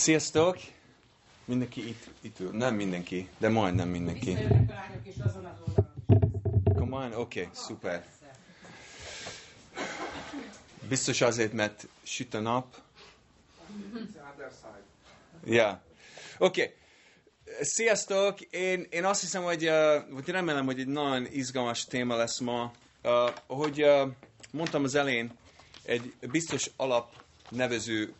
Sziasztok! Mindenki itt, itt ül. Nem mindenki, de majdnem mindenki. Come on, oké, okay, szuper. Biztos azért, mert süt a nap. Ja. Oké. Okay. Sziasztok! Én, én azt hiszem, hogy, uh, vagy remélem, hogy egy nagyon izgalmas téma lesz ma. Uh, hogy uh, mondtam az elején, egy biztos alap nevező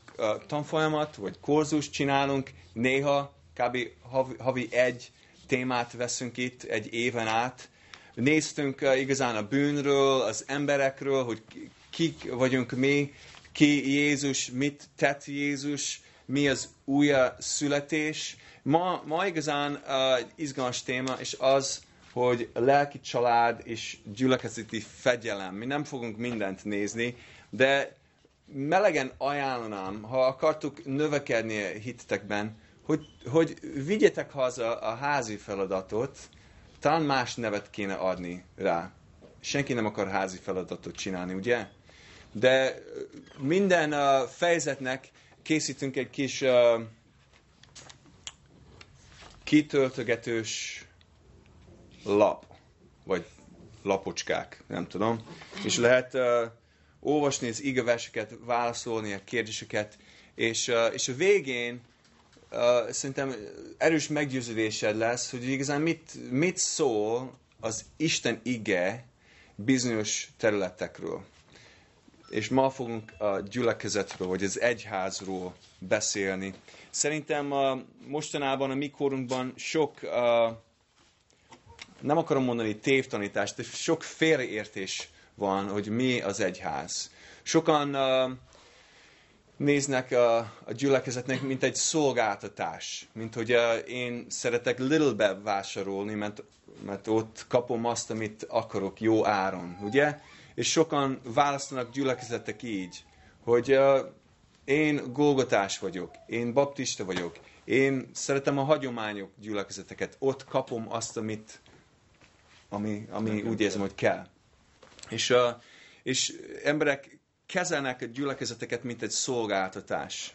tanfolyamat, vagy kurzus csinálunk. Néha kb. Havi, havi egy témát veszünk itt egy éven át. Néztünk igazán a bűnről, az emberekről, hogy kik vagyunk mi, ki Jézus, mit tett Jézus, mi az újra születés. Ma, ma igazán uh, izgalmas téma, és az, hogy lelki család és gyülekezeti fegyelem. Mi nem fogunk mindent nézni, de melegen ajánlanám, ha akartuk növekedni hittekben, hogy, hogy vigyetek haza a házi feladatot, talán más nevet kéne adni rá. Senki nem akar házi feladatot csinálni, ugye? De minden uh, fejezetnek készítünk egy kis uh, kitöltögetős lap, vagy lapocskák, nem tudom. És lehet uh, olvasni az igaveseket, válaszolni a kérdéseket, és, uh, és a végén uh, szerintem erős meggyőződésed lesz, hogy igazán mit, mit szól az Isten ige bizonyos területekről. És ma fogunk a gyülekezetről, vagy az egyházról beszélni. Szerintem uh, mostanában a mi korunkban sok, uh, nem akarom mondani tévtanítást, de sok félreértés van, hogy mi az egyház. Sokan uh, néznek a, a gyülekezetnek, mint egy szolgáltatás. Mint hogy uh, én szeretek Lidl-be vásárolni, mert, mert ott kapom azt, amit akarok jó áron, ugye? És sokan választanak gyülekezetek így, hogy uh, én golgotás vagyok, én baptista vagyok, én szeretem a hagyományok gyülekezeteket, ott kapom azt, amit, ami, ami úgy érzem, hogy kell. És, és emberek kezelnek a gyülekezeteket, mint egy szolgáltatás.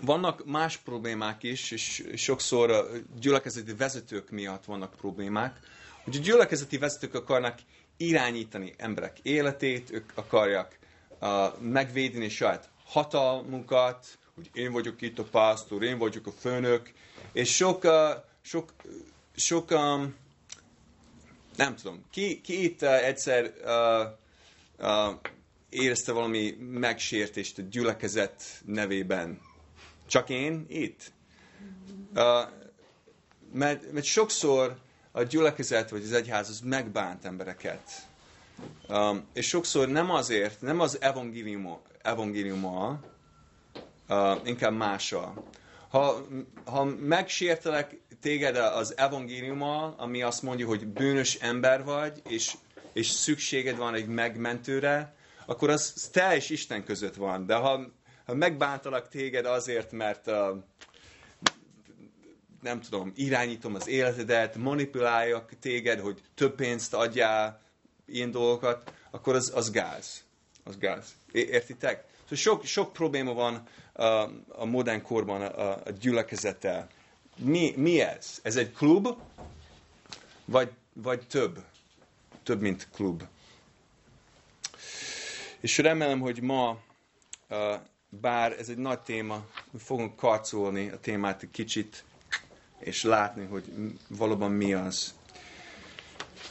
Vannak más problémák is, és sokszor a gyülekezeti vezetők miatt vannak problémák, hogy a gyülekezeti vezetők akarnak irányítani emberek életét, ők akarják uh, megvédeni saját hatalmunkat, hogy én vagyok itt a pásztor, én vagyok a főnök, és sok, uh, sok, sok um, nem tudom, ki, ki itt uh, egyszer uh, uh, érezte valami megsértést a gyülekezet nevében? Csak én itt? Uh, mert, mert sokszor a gyülekezet vagy az egyház az megbánt embereket. Um, és sokszor nem azért, nem az evangéliuma, evangéliuma uh, inkább mással. Ha, ha megsértelek téged az evangéliuma, ami azt mondja, hogy bűnös ember vagy, és, és szükséged van egy megmentőre, akkor az te és Isten között van. De ha, ha megbántalak téged azért, mert nem tudom, irányítom az életedet, manipuláljak téged, hogy több pénzt adjál, ilyen dolgokat, akkor az, az gáz. Az gáz. Értitek? Szóval sok, sok probléma van a, a modern korban a, a gyülekezettel. Mi, mi ez? Ez egy klub? Vagy, vagy több? Több, mint klub. És remélem, hogy ma, bár ez egy nagy téma, fogunk karcolni a témát egy kicsit, és látni, hogy valóban mi az.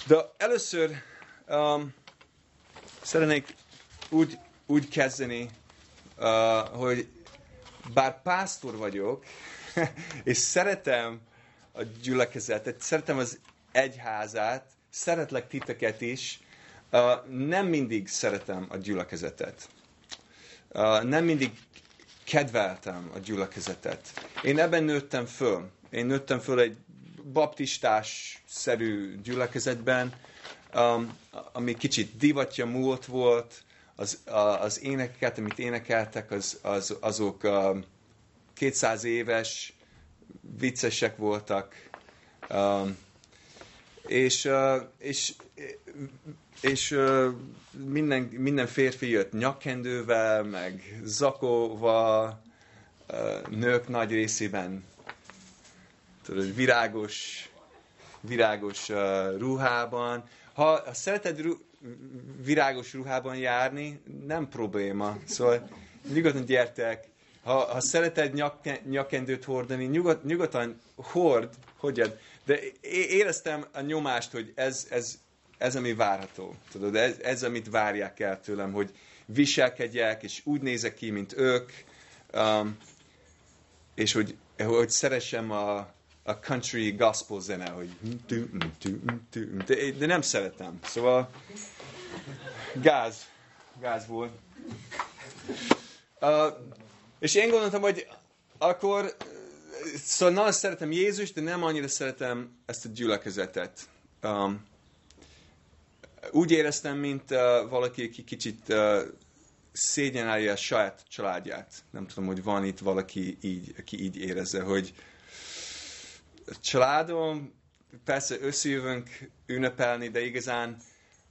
De először um, szeretnék úgy, úgy kezdeni, uh, hogy bár pásztor vagyok, és szeretem a gyülekezetet, szeretem az egyházát, szeretlek titeket is, uh, nem mindig szeretem a gyülekezetet. Uh, nem mindig kedveltem a gyülekezetet. Én ebben nőttem föl. Én nőttem föl egy baptistás-szerű gyülekezetben, um, ami kicsit divatja múlt volt, az, az énekeket, amit énekeltek, az, az, azok um, 200 éves, viccesek voltak, um, és, uh, és, és uh, minden, minden férfi jött nyakkendővel, meg zakóval, nők nagy részében tudod, virágos, virágos uh, ruhában. Ha, ha szereted ru, virágos ruhában járni, nem probléma. Szóval nyugodtan gyertek. Ha, ha szereted nyak, nyakendőt hordani, nyugod, nyugodtan hord, hogyan. De éreztem a nyomást, hogy ez, ez, ez ami várható. Tudod, ez, ez, amit várják el tőlem, hogy viselkedjek, és úgy nézek ki, mint ők, um, és hogy, hogy szeressem a, a country gospel zene, hogy de, de nem szeretem. Szóval gáz, gáz volt. Uh, és én gondoltam, hogy akkor szóval nagyon szeretem Jézus, de nem annyira szeretem ezt a gyülekezetet. Um, úgy éreztem, mint uh, valaki, aki kicsit uh, szégyenelje a saját családját. Nem tudom, hogy van itt valaki így, aki így érezze, hogy a családom, persze összejövünk ünnepelni, de igazán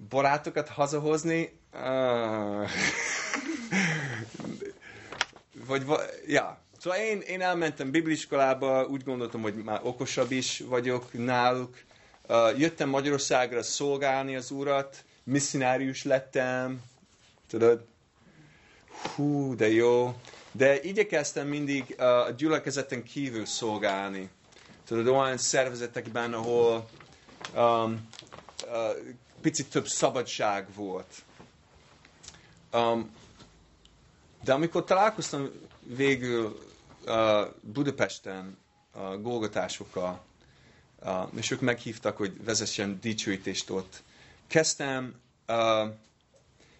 barátokat hazahozni, uh, vagy, ja. Szóval én, én elmentem bibliskolába, úgy gondoltam, hogy már okosabb is vagyok náluk. Uh, jöttem Magyarországra szolgálni az Urat, misszionárius lettem, tudod, hú, de jó. De igyekeztem mindig uh, a gyülekezeten kívül szolgálni. Tudod, olyan szervezetekben, ahol um, uh, picit több szabadság volt. Um, de amikor találkoztam végül uh, Budapesten uh, Golgatásokkal, uh, és ők meghívtak, hogy vezessen dicsőítést ott, kezdtem uh,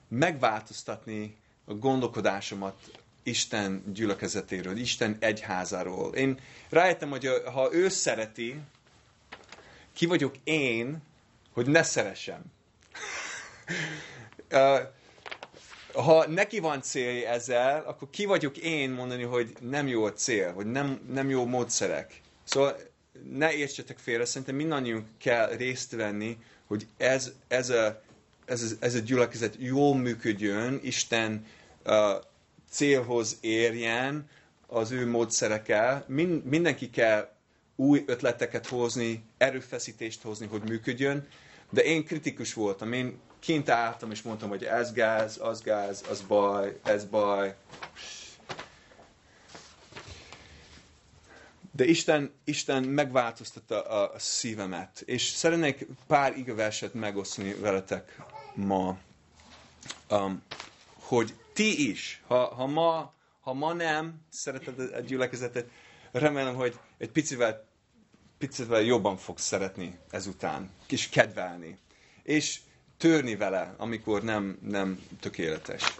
megváltoztatni a gondolkodásomat Isten gyülekezetéről, Isten egyházáról. Én rájöttem, hogy ha ő szereti, ki vagyok én, hogy ne szeressem. ha neki van célja ezzel, akkor ki vagyok én mondani, hogy nem jó a cél, vagy nem, nem jó módszerek. Szóval ne értsetek félre, szerintem mindannyiunk kell részt venni, hogy ez, ez, a, ez, ez a gyülekezet jól működjön, Isten uh, célhoz érjen az ő módszerekkel. Min, mindenki kell új ötleteket hozni, erőfeszítést hozni, hogy működjön, de én kritikus voltam, én kint álltam, és mondtam, hogy ez gáz, az gáz, az baj, ez baj. De Isten, Isten megváltoztatta a, szívemet, és szeretnék pár igeverset megosztani veletek ma, um, hogy ti is, ha, ha, ma, ha ma nem szereted a gyülekezetet, remélem, hogy egy picivel, picivel jobban fogsz szeretni ezután, kis kedvelni. És törni vele, amikor nem, nem tökéletes.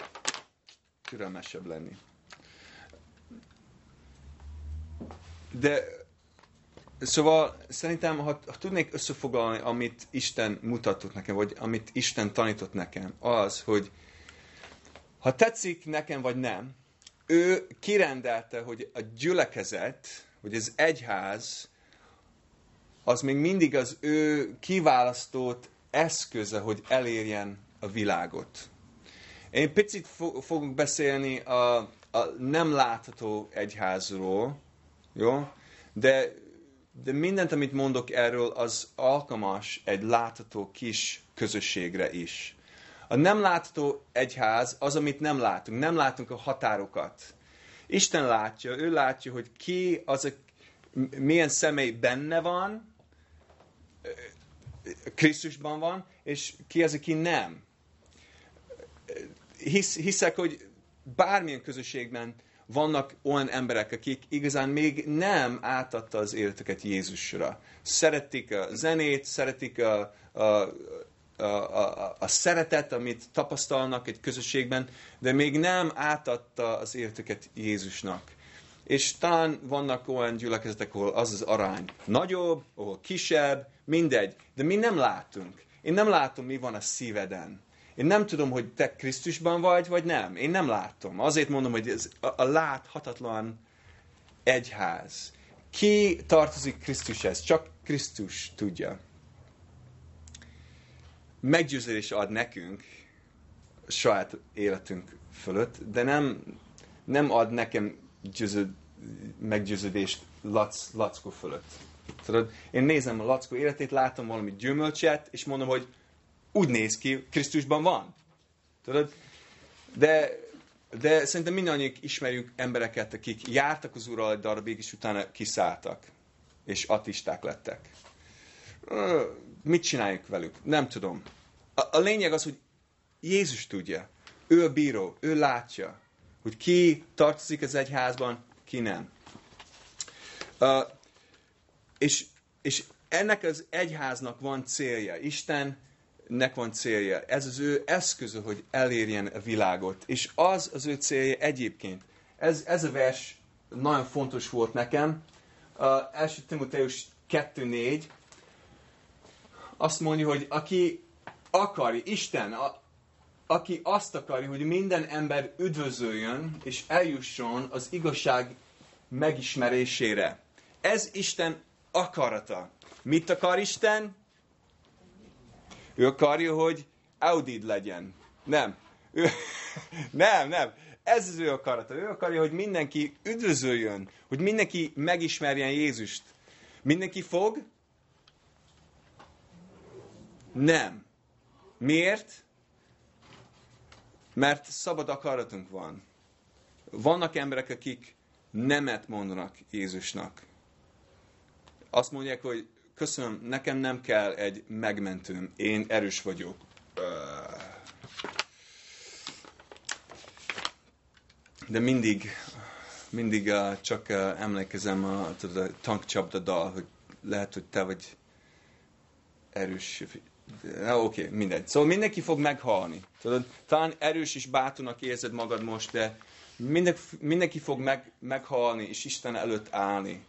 Türelmesebb lenni. De szóval szerintem, ha, ha tudnék összefoglalni, amit Isten mutatott nekem, vagy amit Isten tanított nekem, az, hogy ha tetszik nekem, vagy nem, ő kirendelte, hogy a gyülekezet, hogy az egyház, az még mindig az ő kiválasztott eszköze, hogy elérjen a világot. Én picit fo- fogok beszélni a, a nem látható egyházról, jó? De, de mindent, amit mondok erről, az alkalmas egy látható kis közösségre is. A nem látható egyház az, amit nem látunk. Nem látunk a határokat. Isten látja, ő látja, hogy ki az a, milyen személy benne van, Krisztusban van, és ki az, aki nem. Hisz, hiszek, hogy bármilyen közösségben vannak olyan emberek, akik igazán még nem átadta az életüket Jézusra. Szeretik a zenét, szeretik a, a, a, a, a szeretet, amit tapasztalnak egy közösségben, de még nem átadta az életüket Jézusnak. És talán vannak olyan gyülekezetek, ahol az az arány nagyobb, ahol kisebb, mindegy. De mi nem látunk. Én nem látom, mi van a szíveden. Én nem tudom, hogy te Krisztusban vagy, vagy nem. Én nem látom. Azért mondom, hogy ez a, a láthatatlan egyház. Ki tartozik Krisztushez? Csak Krisztus tudja. Meggyőződés ad nekünk saját életünk fölött, de nem, nem ad nekem győző, meggyőződést Lac, Lackó fölött. Tudod, én nézem a Lackó életét, látom valami gyümölcset, és mondom, hogy úgy néz ki, Krisztusban van. Tudod? De, de szerintem mindannyian ismerjük embereket, akik jártak az Úrral egy darabig, és utána kiszálltak. És atisták lettek. Mit csináljuk velük? Nem tudom. A, a lényeg az, hogy Jézus tudja. Ő a bíró, ő látja, hogy ki tartozik az egyházban, ki nem. Uh, és, és ennek az egyháznak van célja. Istennek van célja. Ez az ő eszköze, hogy elérjen a világot. És az az ő célja egyébként. Ez, ez a vers nagyon fontos volt nekem. Uh, első Timoteus 2.4 azt mondja, hogy aki akarja, Isten, a, aki azt akarja, hogy minden ember üdvözöljön, és eljusson az igazság megismerésére. Ez Isten akarata. Mit akar Isten? Ő akarja, hogy audid legyen. Nem. Ő, nem, nem. Ez az ő akarata. Ő akarja, hogy mindenki üdvözöljön, hogy mindenki megismerjen Jézust. Mindenki fog? Nem. Miért? Mert szabad akaratunk van. Vannak emberek, akik nemet mondanak Jézusnak. Azt mondják, hogy köszönöm, nekem nem kell egy megmentőm, én erős vagyok. De mindig, mindig csak emlékezem a, a tankcsapda dal, hogy lehet, hogy te vagy erős Na, oké, okay, mindegy. Szóval mindenki fog meghalni. Tudod, talán erős és bátornak érzed magad most, de minden, mindenki fog meg, meghalni, és Isten előtt állni.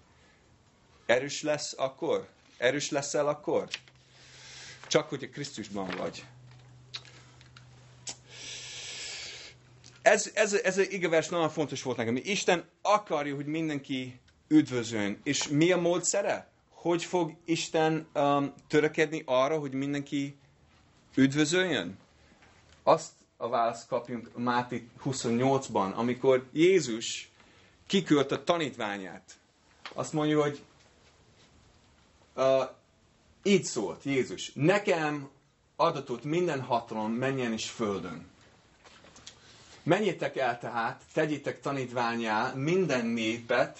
Erős lesz akkor? Erős leszel akkor? Csak, hogy a Krisztusban vagy. Ez, ez, ez az igevers nagyon fontos volt nekem. Isten akarja, hogy mindenki üdvözöljön. És mi a módszere? hogy fog Isten um, törekedni arra, hogy mindenki üdvözöljön? Azt a választ kapjunk Máté 28-ban, amikor Jézus kiküld a tanítványát. Azt mondja, hogy uh, így szólt Jézus, nekem adatot minden hatalom menjen és földön. Menjétek el tehát, tegyétek tanítványá minden népet,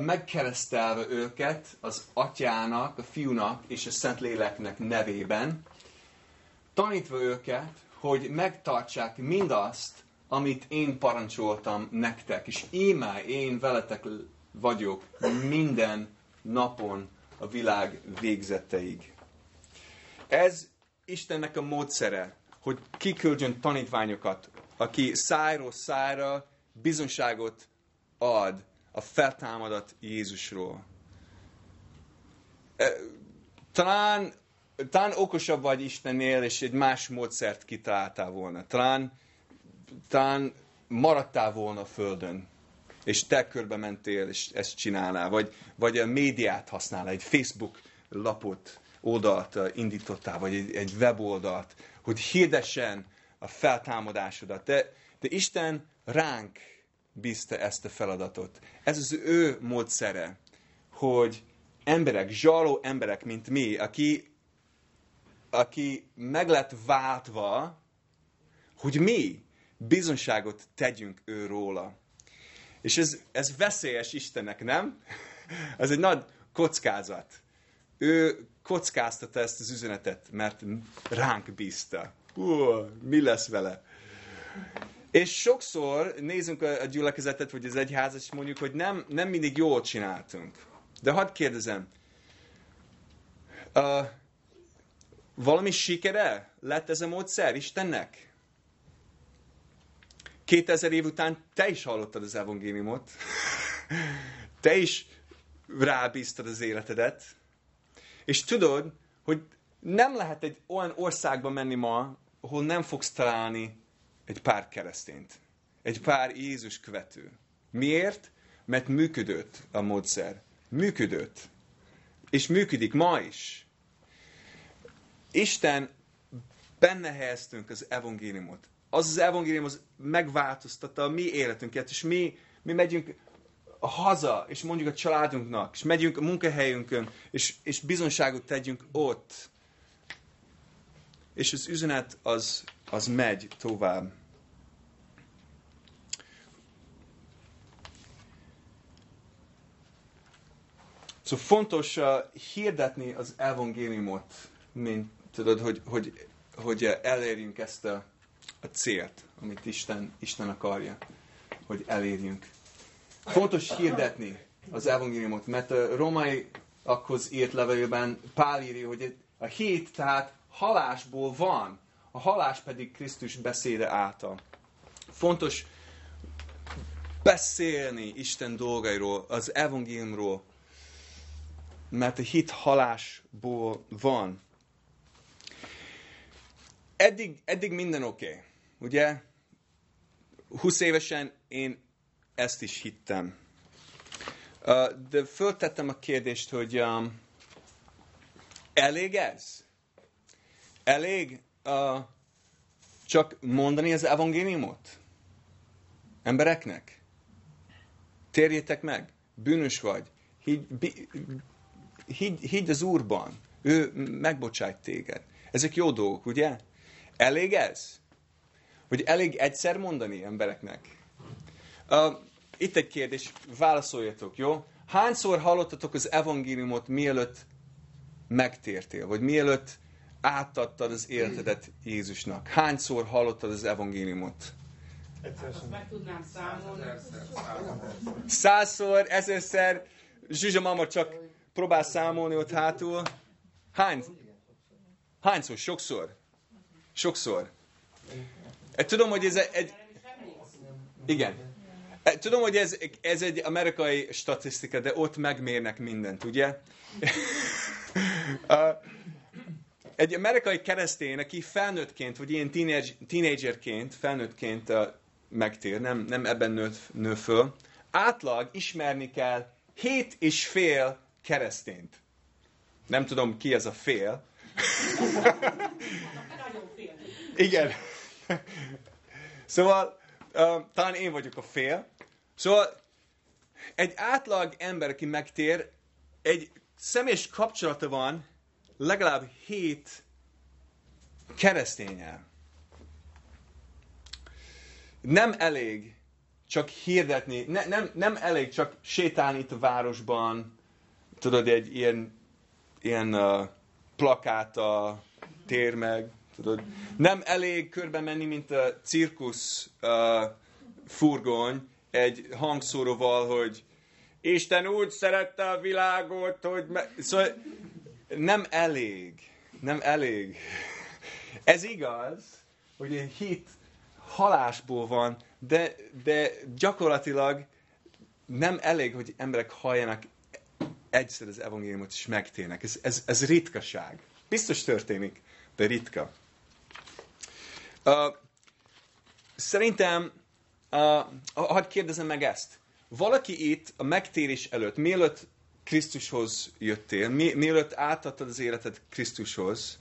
megkeresztelve őket az atyának, a fiúnak és a Szentléleknek nevében, tanítva őket, hogy megtartsák mindazt, amit én parancsoltam nektek, és íme én veletek vagyok minden napon a világ végzeteig. Ez Istennek a módszere, hogy kiküldjön tanítványokat, aki szájról szájra bizonságot ad a feltámadott Jézusról. Talán, talán okosabb vagy Istennél, és egy más módszert kitaláltál volna. Talán, talán maradtál volna a Földön, és te körbe mentél, és ezt csinálnál. Vagy, vagy a médiát használnál, egy Facebook lapot, oldalt indítottál, vagy egy, egy weboldalt, hogy hirdessen a feltámadásodat. De, de Isten ránk bízta ezt a feladatot. Ez az ő módszere, hogy emberek, zsaló emberek, mint mi, aki, aki meg lett váltva, hogy mi bizonságot tegyünk ő róla. És ez, ez veszélyes Istennek, nem? Ez egy nagy kockázat. Ő kockáztatta ezt az üzenetet, mert ránk bízta. Hú, mi lesz vele? És sokszor nézzünk a gyülekezetet, vagy az egyházat, és mondjuk, hogy nem, nem mindig jól csináltunk. De hadd kérdezem, uh, valami sikere lett ez a módszer Istennek? 2000 év után te is hallottad az evangéliumot. te is rábíztad az életedet. És tudod, hogy nem lehet egy olyan országba menni ma, ahol nem fogsz találni egy pár keresztényt, egy pár Jézus követő. Miért? Mert működött a módszer. Működött. És működik ma is. Isten benne helyeztünk az evangéliumot. Az az evangélium az megváltoztatta a mi életünket, és mi, mi megyünk haza, és mondjuk a családunknak, és megyünk a munkahelyünkön, és, és bizonságot tegyünk ott. És az üzenet az, az megy tovább. Szóval fontos uh, hirdetni az evangéliumot, mint tudod, hogy, hogy, hogy elérjünk ezt a, a célt, amit Isten, Isten akarja, hogy elérjünk. Fontos hirdetni az evangéliumot, mert a romai akhoz írt levelében Pál írja, hogy a hét tehát halásból van, a halás pedig Krisztus beszéde által. Fontos beszélni Isten dolgairól, az evangéliumról, mert a hit halásból van. Eddig, eddig minden oké, okay, ugye? 20 évesen én ezt is hittem. Uh, de föltettem a kérdést, hogy um, elég ez? Elég uh, csak mondani az evangéliumot? Embereknek? Térjétek meg, bűnös vagy, higgy, higgy, higgy az Úrban, ő megbocsájt téged. Ezek jó dolgok, ugye? Elég ez? Hogy elég egyszer mondani embereknek? Uh, itt egy kérdés, válaszoljatok, jó? Hányszor hallottatok az evangéliumot, mielőtt megtértél, vagy mielőtt átadtad az életedet Jézusnak? Hányszor hallottad az evangéliumot? Meg tudnám számolni. Százszor, ezerszer, Zsuzsa mama csak próbál számolni ott hátul. Hány? Hányszor? Sokszor? Sokszor. Tudom, hogy ez egy... Igen. E, tudom, hogy ez, ez egy amerikai statisztika, de ott megmérnek mindent, ugye? egy amerikai keresztény, aki felnőttként, vagy ilyen tínédzserként, felnőttként megtér, nem, nem ebben nő, nő föl, átlag ismerni kell hét és fél keresztényt. Nem tudom, ki ez a fél. Igen. Szóval, uh, talán én vagyok a fél. Szóval egy átlag ember, aki megtér, egy személyes kapcsolata van legalább hét keresztényel. Nem elég csak hirdetni, ne, nem, nem elég csak sétálni itt a városban, tudod, egy ilyen, ilyen uh, plakát a tér meg, tudod. Nem elég körbe menni, mint a cirkusz uh, furgony, egy hangszóróval, hogy Isten úgy szerette a világot, hogy... Me... Szóval nem elég. Nem elég. Ez igaz, hogy a hit halásból van, de, de gyakorlatilag nem elég, hogy emberek halljanak egyszer az evangéliumot, és megtérnek. Ez, ez, ez ritkaság. Biztos történik, de ritka. Uh, szerintem Uh, hadd kérdezem meg ezt. Valaki itt a megtérés előtt, mielőtt Krisztushoz jöttél, mi, mielőtt átadtad az életed Krisztushoz,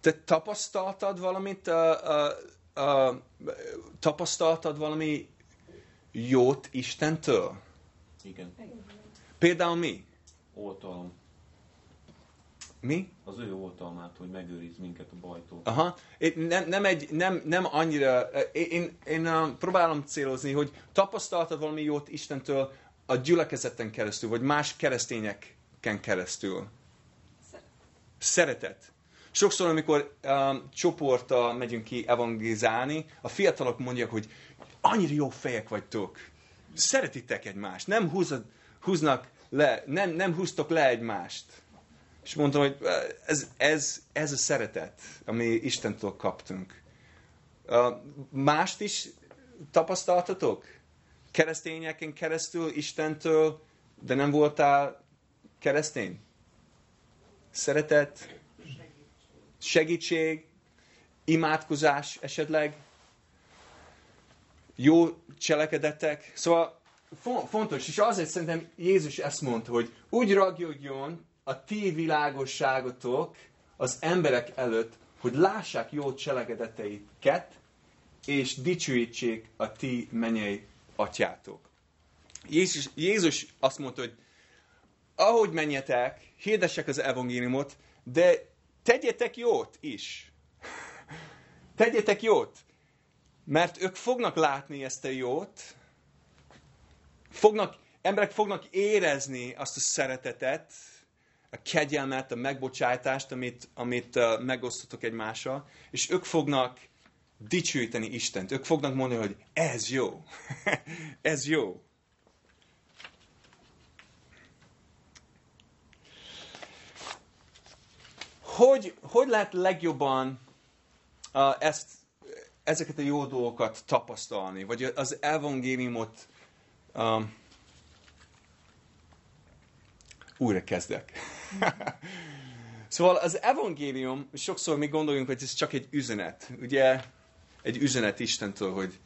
te tapasztaltad valamit, uh, uh, uh, tapasztaltad valami jót Istentől? Igen. Például mi? Oltalom. Mi? Az ő oltalmát, hogy megőriz minket a bajtól. Aha. Én nem, nem, egy, nem, nem annyira... Én, én, én uh, próbálom célozni, hogy tapasztaltad valami jót Istentől a gyülekezeten keresztül, vagy más keresztényeken keresztül. Szeretet. Szeretet. Sokszor, amikor um, csoporttal megyünk ki evangelizálni, a fiatalok mondják, hogy annyira jó fejek vagytok. Szeretitek egymást. Nem húzad, húznak le, nem, nem húztok le egymást és mondtam, hogy ez, ez, ez a szeretet, ami Istentől kaptunk. Mást is tapasztaltatok? Keresztényeken keresztül Istentől, de nem voltál keresztény? Szeretet? Segítség? Imádkozás esetleg? Jó cselekedetek? Szóval fontos, és azért szerintem Jézus ezt mondta, hogy úgy ragyogjon a ti világosságotok az emberek előtt, hogy lássák jó cselekedeteiket, és dicsőítsék a ti mennyei atyátok. Jézus, Jézus azt mondta, hogy ahogy menjetek, hirdessek az evangéliumot, de tegyetek jót is. tegyetek jót. Mert ők fognak látni ezt a jót, fognak, emberek fognak érezni azt a szeretetet, a kegyelmet, a megbocsátást, amit, amit uh, megosztotok egymással, és ők fognak dicsőíteni Istent. Ők fognak mondani, hogy ez jó. ez jó. Hogy, hogy lehet legjobban uh, ezt, ezeket a jó dolgokat tapasztalni, vagy az evangéliumot um, újra kezdek. szóval az evangélium, sokszor mi gondoljunk, hogy ez csak egy üzenet. Ugye egy üzenet Istentől, hogy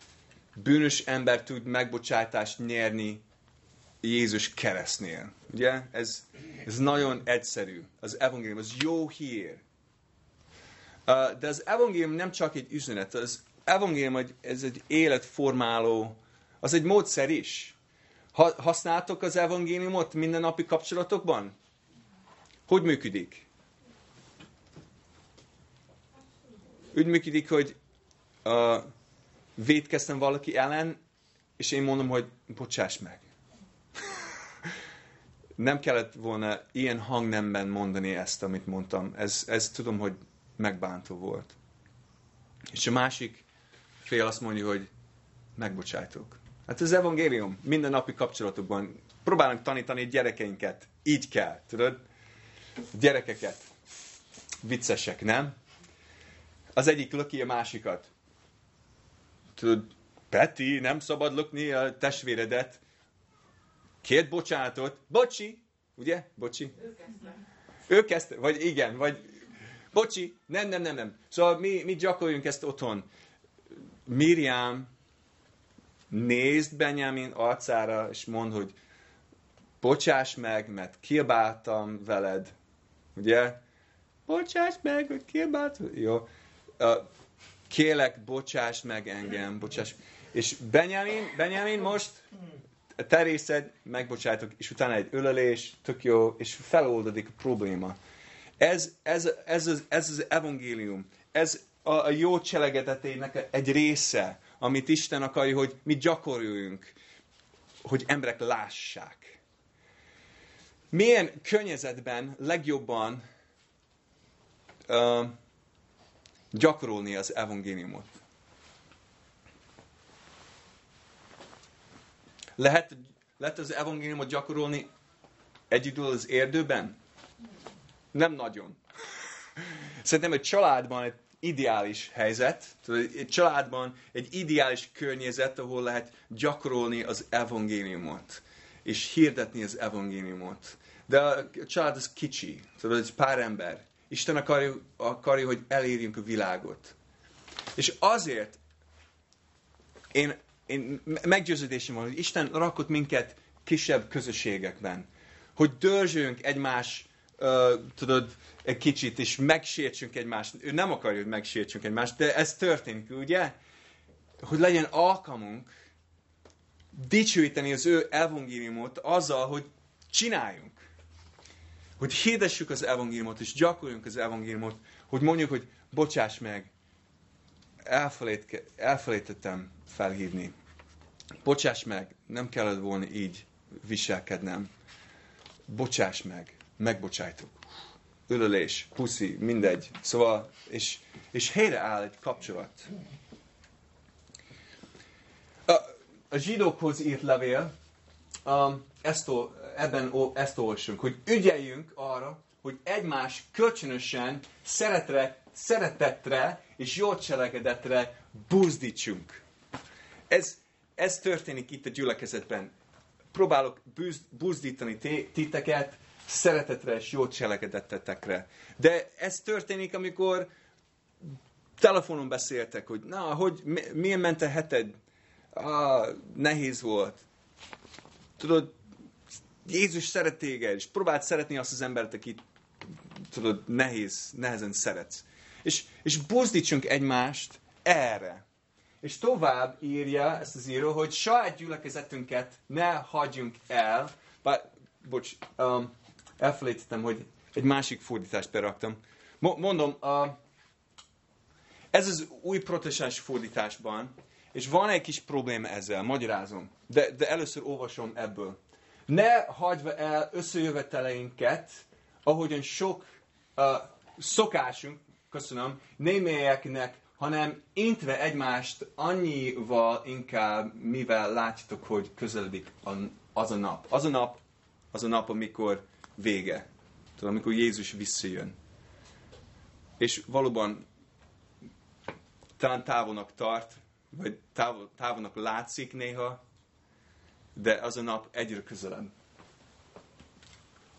bűnös ember tud megbocsátást nyerni Jézus keresztnél. Ugye? Ez, ez nagyon egyszerű. Az evangélium, az jó hír. De az evangélium nem csak egy üzenet, az evangélium ez egy életformáló, az egy módszer is. Használtok az evangéliumot mindennapi kapcsolatokban? Hogy működik? Úgy működik, hogy uh, védkeztem valaki ellen, és én mondom, hogy bocsáss meg. Nem kellett volna ilyen hangnemben mondani ezt, amit mondtam. Ez, ez tudom, hogy megbántó volt. És a másik fél azt mondja, hogy megbocsájtok. Hát az evangélium minden napi kapcsolatokban próbálunk tanítani gyerekeinket. Így kell, tudod? Gyerekeket. Viccesek, nem? Az egyik löki a másikat. Tudod, Peti, nem szabad lökni a testvéredet. Két bocsánatot. Bocsi! Ugye? Bocsi. Ő kezdte. Vagy igen, vagy bocsi, nem, nem, nem, nem. Szóval mi, mi gyakorljunk ezt otthon. Miriam nézd Benjamin arcára, és mond, hogy bocsáss meg, mert kiabáltam veled. Ugye? Bocsáss meg, hogy kiabáltam. Jó. Kélek, bocsáss meg engem, bocsáss. És Benjamin, Benjamin most te részed, megbocsátok, és utána egy ölelés, tök jó, és feloldódik a probléma. Ez, ez, ez, az, ez az evangélium. Ez a, a jó cselegedetének egy része amit Isten akarja, hogy mi gyakoroljunk, hogy emberek lássák. Milyen környezetben legjobban uh, gyakorolni az evangéliumot? Lehet, lehet az evangéliumot gyakorolni egyedül az erdőben? Nem nagyon. Szerintem egy családban, egy ideális helyzet, egy családban egy ideális környezet, ahol lehet gyakorolni az evangéliumot, és hirdetni az evangéliumot. De a család az kicsi, tudod, egy pár ember. Isten akarja, akarja, hogy elérjünk a világot. És azért én, én meggyőződésem van, hogy Isten rakott minket kisebb közösségekben, hogy dörzsöljünk egymás, uh, tudod, egy kicsit, és megsértsünk egymást. Ő nem akarja, hogy megsértsünk egymást, de ez történik, ugye? Hogy legyen alkalmunk dicsőíteni az ő evangéliumot azzal, hogy csináljunk. Hogy hirdessük az evangéliumot, és gyakoroljunk az evangéliumot, hogy mondjuk, hogy bocsáss meg, elfelejtettem felhívni. Bocsáss meg, nem kellett volna így viselkednem. Bocsáss meg, megbocsájtok ölölés, puszi, mindegy. Szóval, és, és helyreáll egy kapcsolat. A, a zsidókhoz írt levél, um, ezt, ebben ezt olvasunk, hogy ügyeljünk arra, hogy egymás kölcsönösen szeretre, szeretetre és jó cselekedetre buzdítsunk. Ez, ez történik itt a gyülekezetben. Próbálok buzdítani titeket, szeretetre és jó cselekedettetekre. De ez történik, amikor telefonon beszéltek, hogy na, hogy milyen ment a heted? Ah, nehéz volt. Tudod, Jézus szeret téged, és próbáld szeretni azt az embert, akit tudod, nehéz, nehezen szeretsz. És, és buzdítsunk egymást erre. és tovább írja ezt az író, hogy saját gyülekezetünket ne hagyjunk el. Bár, bocs, um, elfelejtettem, hogy egy másik fordítást beraktam. Mo- mondom, uh, ez az új protestáns fordításban, és van egy kis probléma ezzel, magyarázom. De, de először olvasom ebből. Ne hagyva el összejöveteleinket, ahogyan sok uh, szokásunk, köszönöm, némelyeknek, hanem intve egymást annyival inkább, mivel látjátok, hogy közeledik az a nap. Az a nap, az a nap, amikor vége. Tudom, amikor Jézus visszajön. És valóban talán távolnak tart, vagy távol, távolnak látszik néha, de az a nap egyre közelebb.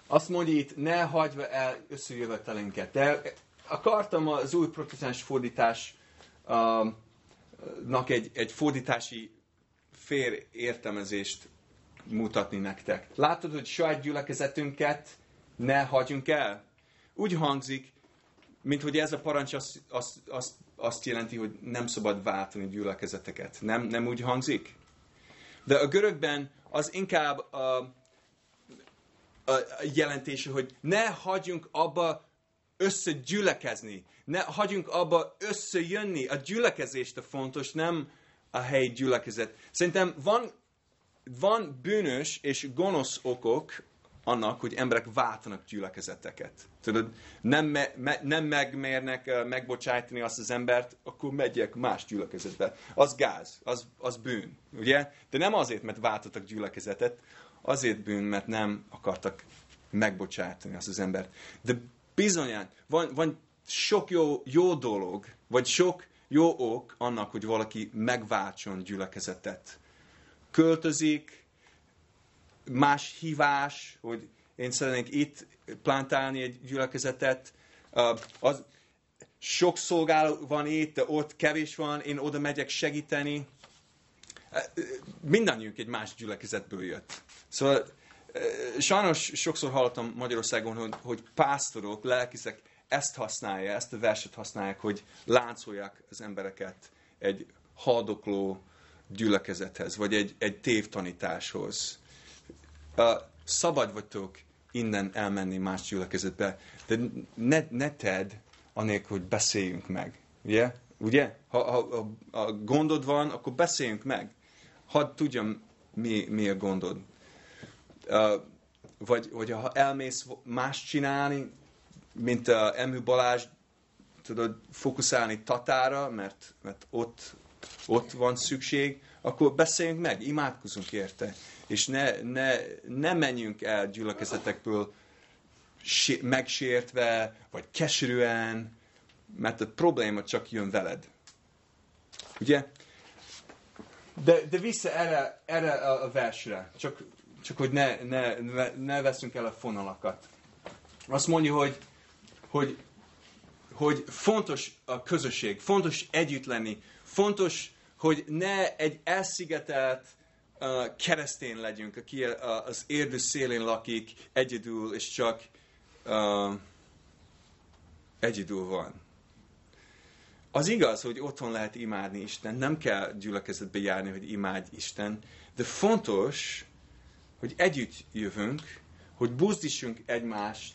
Azt mondja itt, ne hagyva el összejövetelinket. De akartam az új protestáns fordításnak egy, egy fordítási fér értelmezést mutatni nektek. Látod, hogy saját gyülekezetünket ne hagyjunk el? Úgy hangzik, mint hogy ez a parancs azt, azt, azt, azt jelenti, hogy nem szabad váltani gyülekezeteket. Nem, nem úgy hangzik? De a görögben az inkább a, a jelentése, hogy ne hagyjunk abba összegyülekezni. Ne hagyjunk abba összejönni. A gyülekezést a fontos, nem a helyi gyülekezet. Szerintem van, van bűnös és gonosz okok annak, hogy emberek váltanak gyülekezeteket. Tudod, nem, me, me, nem megmérnek megbocsájtani azt az embert, akkor megyek más gyülekezetbe. Az gáz, az, az bűn, ugye? De nem azért, mert váltottak gyülekezetet, azért bűn, mert nem akartak megbocsájtani azt az embert. De bizonyán van, van sok jó, jó dolog, vagy sok jó ok annak, hogy valaki megváltson gyülekezetet. Költözik, más hívás, hogy én szeretnék itt plantálni egy gyülekezetet. Az, sok szolgáló van itt, de ott kevés van, én oda megyek segíteni. Mindannyiunk egy más gyülekezetből jött. Szóval sajnos sokszor hallottam Magyarországon, hogy, hogy pásztorok, lelkiszek ezt használják, ezt a verset használják, hogy láncolják az embereket egy haldokló gyülekezethez, vagy egy, egy tévtanításhoz szabad vagytok innen elmenni más gyülekezetbe, de ne, ne tedd anélkül, hogy beszéljünk meg. Ugye? Ugye? Ha, ha, ha, ha gondod van, akkor beszéljünk meg. Hadd tudjam, mi, mi a gondod. Uh, vagy, vagy ha elmész más csinálni, mint a Emű Balázs, tudod fókuszálni Tatára, mert, mert ott, ott van szükség, akkor beszéljünk meg, imádkozunk érte és ne, ne, ne menjünk el gyülekezetekből megsértve, vagy keserűen, mert a probléma csak jön veled. Ugye? De, de vissza erre, erre a versre, csak, csak hogy ne, ne, ne veszünk el a fonalakat. Azt mondja, hogy, hogy, hogy fontos a közösség, fontos együtt lenni, fontos, hogy ne egy elszigetelt, keresztény legyünk, aki az érdő szélén lakik, egyedül, és csak uh, egyedül van. Az igaz, hogy otthon lehet imádni Isten, nem kell gyülekezetbe járni, hogy imádj Isten, de fontos, hogy együtt jövünk, hogy buzdítsunk egymást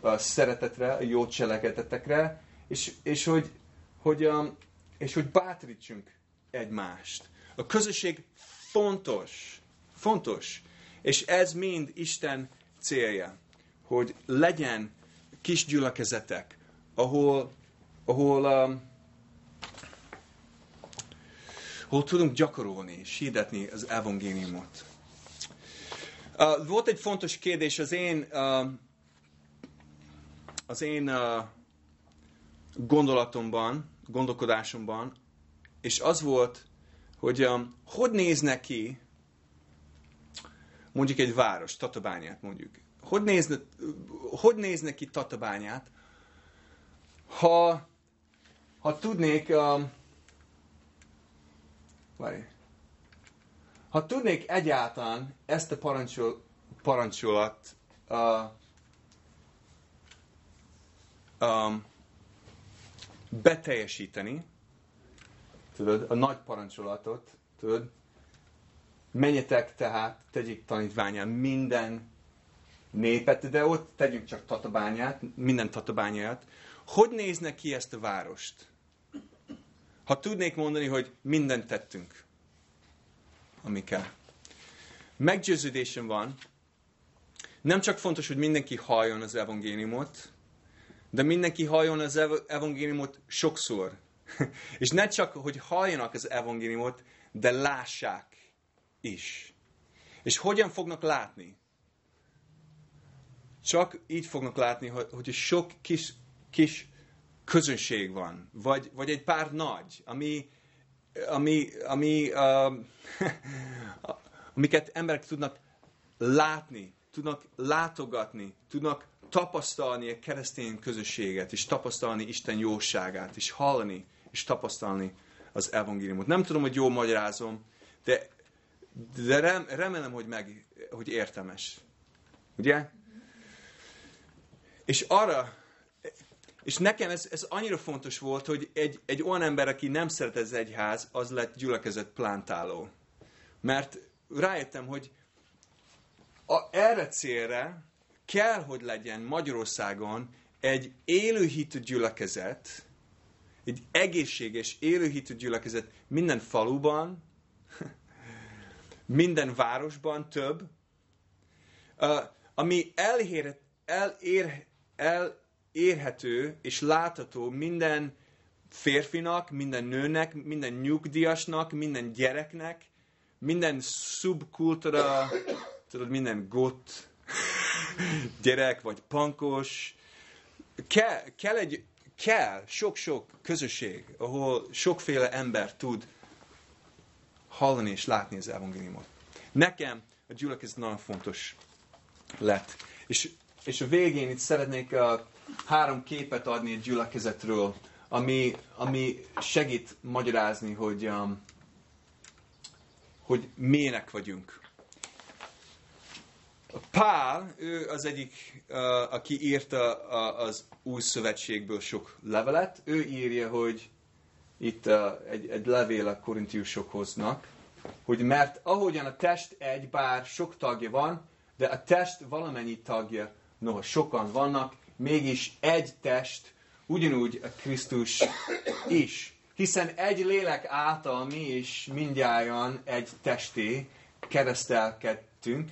a szeretetre, a jó cselekedetekre, és, és, hogy, hogy, um, és hogy bátorítsunk egymást. A közösség fontos. Fontos. És ez mind Isten célja, hogy legyen kis gyülekezetek, ahol, ahol, um, ahol tudunk gyakorolni és hirdetni az evangéliumot. Uh, volt egy fontos kérdés az én, uh, az én uh, gondolatomban, gondolkodásomban, és az volt, hogy um, hogy néz neki mondjuk egy város, Tatabányát mondjuk. Hogy nézne, hogy néz neki Tatabányát, ha, ha tudnék, um, várj, ha tudnék egyáltalán ezt a parancsol, parancsolat uh, um, beteljesíteni, tudod, a nagy parancsolatot, tudod, menjetek tehát, tegyék tanítványán minden népet, de ott tegyünk csak tatabányát, minden tatabányát. Hogy néznek ki ezt a várost? Ha tudnék mondani, hogy mindent tettünk, ami kell. Meggyőződésem van, nem csak fontos, hogy mindenki halljon az evangéliumot, de mindenki halljon az evangéliumot sokszor. És ne csak, hogy halljanak az evangéliumot, de lássák is. És hogyan fognak látni? Csak így fognak látni, hogy sok kis, kis közönség van, vagy, vagy egy pár nagy, ami, ami, ami, uh, amiket emberek tudnak látni, tudnak látogatni, tudnak tapasztalni a keresztény közösséget, és tapasztalni Isten jóságát, és hallani, és tapasztalni az evangéliumot. Nem tudom, hogy jól magyarázom, de, de rem, remélem, hogy, meg, hogy értelmes. Ugye? És arra, és nekem ez, ez annyira fontos volt, hogy egy, egy olyan ember, aki nem szeret ez egyház, az lett gyülekezet plántáló. Mert rájöttem, hogy a, erre célra kell, hogy legyen Magyarországon egy élőhitű gyülekezet, egy egészséges élőhitű gyülekezet minden faluban, minden városban több, ami elér, elér, elérhető és látható minden férfinak, minden nőnek, minden nyugdíjasnak, minden gyereknek, minden szubkultúra, tudod, minden got, gyerek, vagy pankos. Kell, kell egy, kell sok-sok közösség, ahol sokféle ember tud hallani és látni az evangéliumot. Nekem a gyülekezet nagyon fontos lett. És, és a végén itt szeretnék a három képet adni a gyülekezetről, ami, ami segít magyarázni, hogy, um, hogy milyenek vagyunk. Pál, ő az egyik, aki írta az új szövetségből sok levelet. Ő írja, hogy itt egy, egy levél a korintiusokhoz,nak, hogy mert ahogyan a test egy, bár sok tagja van, de a test valamennyi tagja, noha sokan vannak, mégis egy test, ugyanúgy a Krisztus is. Hiszen egy lélek által mi is mindjárt egy testé keresztelkedtünk,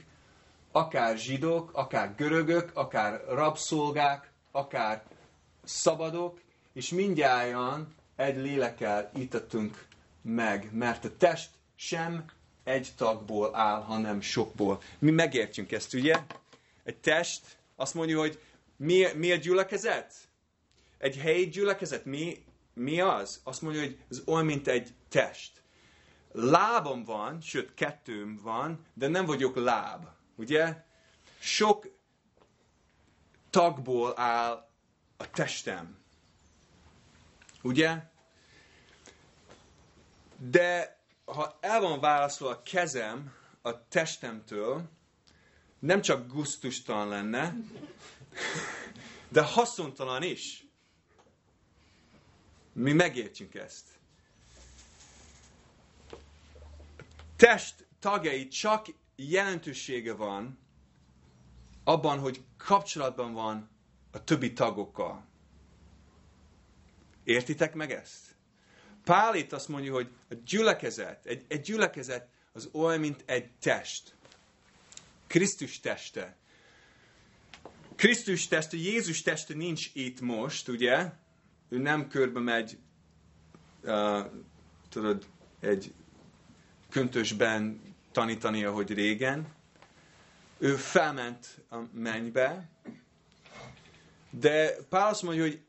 akár zsidók, akár görögök, akár rabszolgák, akár szabadok, és mindjárt egy lélekkel itatunk meg, mert a test sem egy tagból áll, hanem sokból. Mi megértjünk ezt, ugye? Egy test, azt mondja, hogy mi, mi a gyülekezet? Egy helyi gyülekezet, mi, mi az? Azt mondja, hogy ez olyan, mint egy test. Lábam van, sőt, kettőm van, de nem vagyok láb. Ugye? Sok tagból áll a testem. Ugye? De ha el van válaszolva a kezem a testemtől, nem csak guztustalan lenne, de haszontalan is. Mi megértjük ezt. Test tagjai csak jelentősége van abban, hogy kapcsolatban van a többi tagokkal. Értitek meg ezt? Pál itt azt mondja, hogy a gyülekezet, egy, egy gyülekezet az olyan, mint egy test. Krisztus teste. Krisztus teste, Jézus teste nincs itt most, ugye? Ő nem körbe megy, uh, tudod, egy köntösben tanítani, ahogy régen. Ő felment a mennybe, de Pál azt mondja, hogy